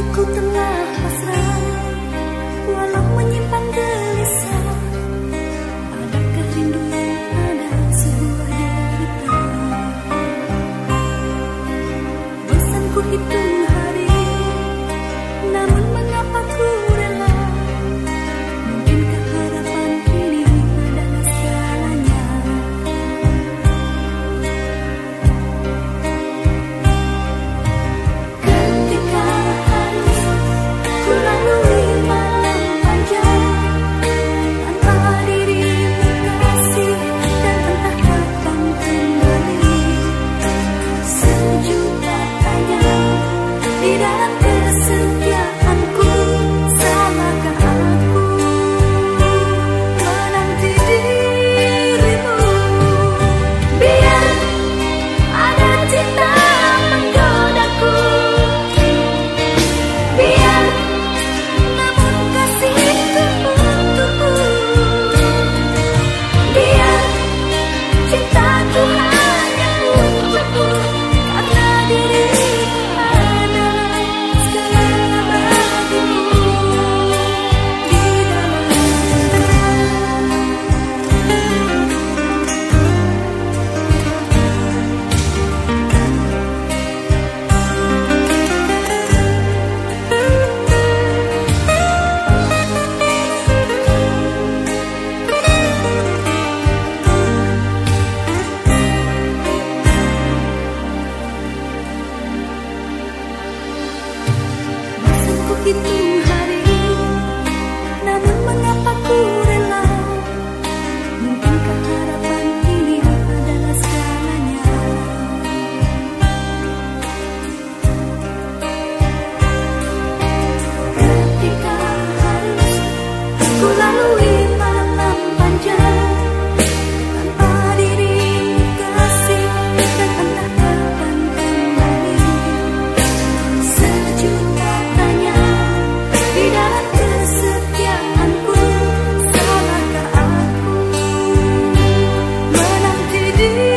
hatiku tengah pasrah Walau menyimpan gelisah. Adakah rindu yang ada sebuah derita? Bosanku itu hitung hari Namun mengapa ku You.